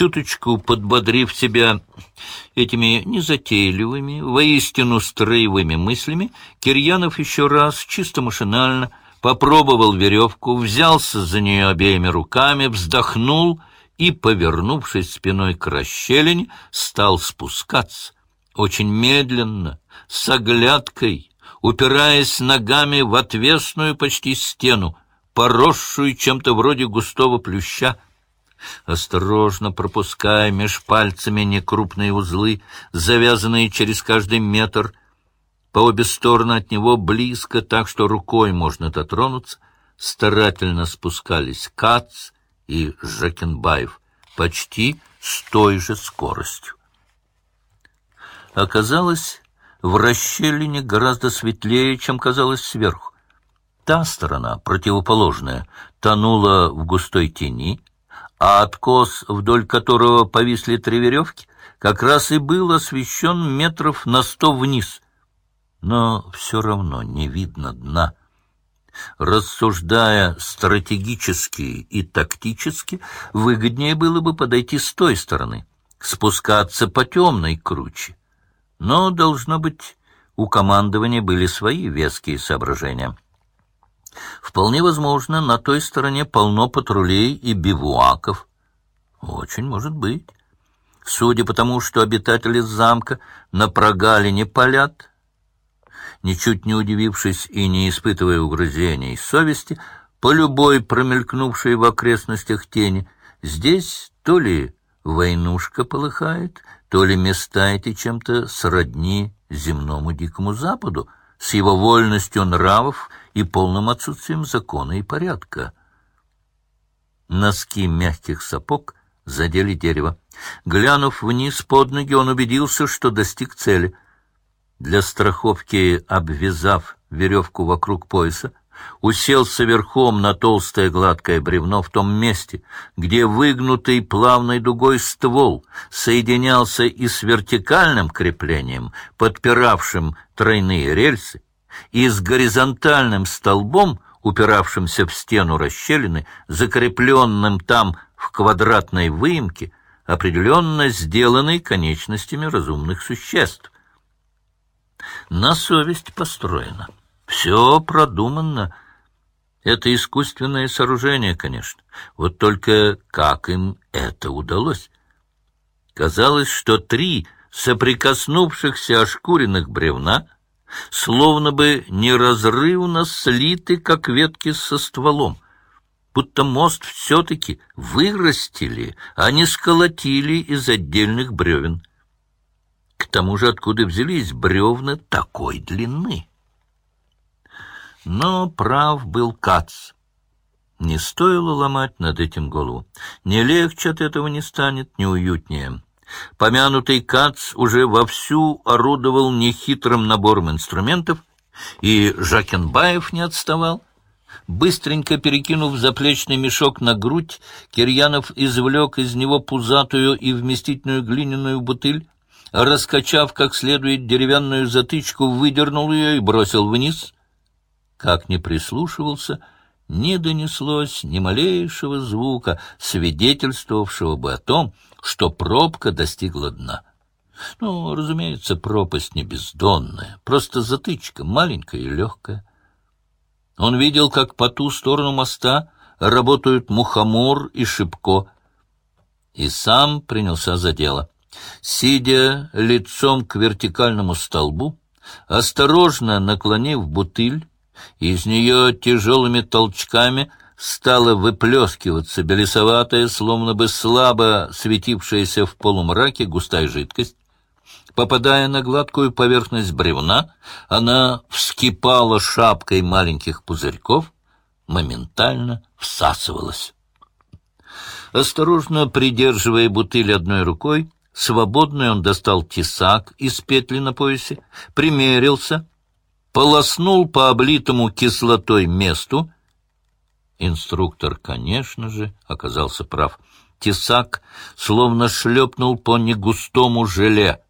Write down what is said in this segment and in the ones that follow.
Чуточку подбодрив себя этими незатейливыми, воистину строевыми мыслями, Кирьянов еще раз, чисто машинально, попробовал веревку, взялся за нее обеими руками, вздохнул и, повернувшись спиной к расщелине, стал спускаться, очень медленно, с оглядкой, упираясь ногами в отвесную почти стену, поросшую чем-то вроде густого плюща, осторожно пропуская меж пальцами некрупные узлы, завязанные через каждый метр, по обе стороны от него близко, так что рукой можно дотронуться, старательно спускались Кац и Жакенбаев почти с той же скоростью. Оказалось, в расщелине гораздо светлее, чем казалось сверху. Та сторона, противоположная, тонула в густой тени, а откос, вдоль которого повисли три веревки, как раз и был освещен метров на сто вниз. Но все равно не видно дна. Рассуждая стратегически и тактически, выгоднее было бы подойти с той стороны, спускаться по темной круче. Но, должно быть, у командования были свои веские соображения. Вполне возможно, на той стороне полно патрулей и бивуаков. Очень может быть. Судя по тому, что обитатели замка на прогалине палят, ничуть не удивившись и не испытывая угрызений совести, по любой промелькнувшей в окрестностях тени, здесь то ли войнушка полыхает, то ли места эти чем-то сродни земному дикому западу, с его вольностью нравов и полным отсутствием закона и порядка. Носки мягких сапог задели дерево. Глянув вниз под ноги, он убедился, что достиг цели. Для страховки, обвязав веревку вокруг пояса, уселся верхом на толстое гладкое бревно в том месте, где выгнутый плавной дугой ствол соединялся и с вертикальным креплением, подпиравшим тройные рельсы, и с горизонтальным столбом, упиравшимся в стену расщелины, закрепленным там в квадратной выемке, определенно сделанной конечностями разумных существ. На совесть построено. Все продуманно. Это искусственное сооружение, конечно. Вот только как им это удалось? Казалось, что три соприкоснувшихся ошкуренных бревна словно бы неразрывно слиты, как ветки со стволом, будто мост все-таки вырастили, а не сколотили из отдельных бревен. К тому же откуда взялись бревна такой длины? Но прав был Кац. Не стоило ломать над этим голову. Не легче от этого не станет, не уютнее. Помянутый Кац уже вовсю орудовал нехитрым набором инструментов, и Жакенбаев не отставал. Быстренько перекинув заплечный мешок на грудь, Кирьянов извлек из него пузатую и вместительную глиняную бутыль, раскачав как следует деревянную затычку, выдернул ее и бросил вниз — как ни прислушивался, не донеслось ни малейшего звука, свидетельствовавшего бы о том, что пробка достигла дна. Ну, разумеется, пропасть не бездонная, просто затычка, маленькая и легкая. Он видел, как по ту сторону моста работают мухомор и шипко, и сам принялся за дело. Сидя лицом к вертикальному столбу, осторожно наклонив бутыль, из нее тяжелыми толчками стала выплескиваться белесоватая, словно бы слабо светившаяся в полумраке густая жидкость. Попадая на гладкую поверхность бревна, она вскипала шапкой маленьких пузырьков, моментально всасывалась. Осторожно придерживая бутыль одной рукой, свободной он достал тесак из петли на поясе, примерился — полоснул по облитому кислотой месту. Инструктор, конечно же, оказался прав. Тесак словно шлепнул по негустому желе.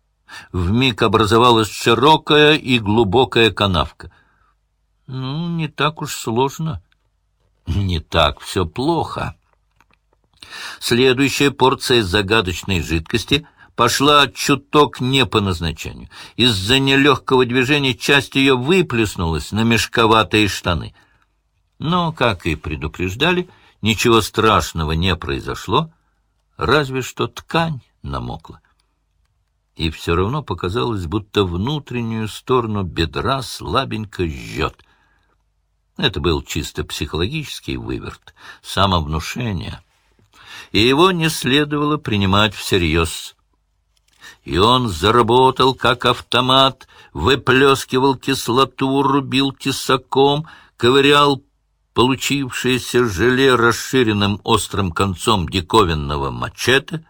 Вмиг образовалась широкая и глубокая канавка. Ну, не так уж сложно. Не так все плохо. Следующая порция загадочной жидкости пошла чуток не по назначению. Из-за нелегкого движения часть ее выплеснулась на мешковатые штаны. Но, как и предупреждали, ничего страшного не произошло, разве что ткань намокла. И все равно показалось, будто внутреннюю сторону бедра слабенько жжет. Это был чисто психологический выверт, самовнушение — и его не следовало принимать всерьез. И он заработал, как автомат, выплескивал кислоту, рубил тесаком, ковырял получившееся желе расширенным острым концом диковинного мачете.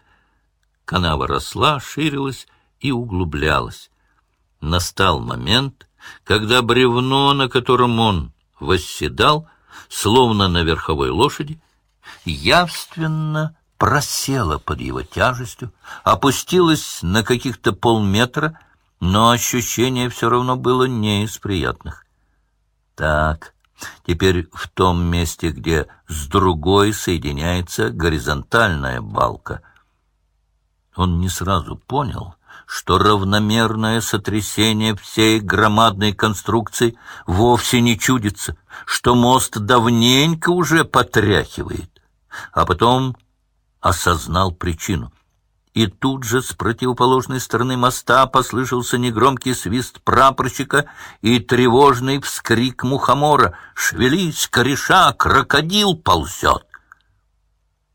Канава росла, ширилась и углублялась. Настал момент, когда бревно, на котором он восседал, словно на верховой лошади, явственно просела под его тяжестью, опустилась на каких-то полметра, но ощущение все равно было не из приятных. Так, теперь в том месте, где с другой соединяется горизонтальная балка. Он не сразу понял, что равномерное сотрясение всей громадной конструкции вовсе не чудится, что мост давненько уже потряхивает а потом осознал причину. И тут же с противоположной стороны моста послышался негромкий свист прапорщика и тревожный вскрик мухомора «Шевелись, кореша, крокодил ползет!»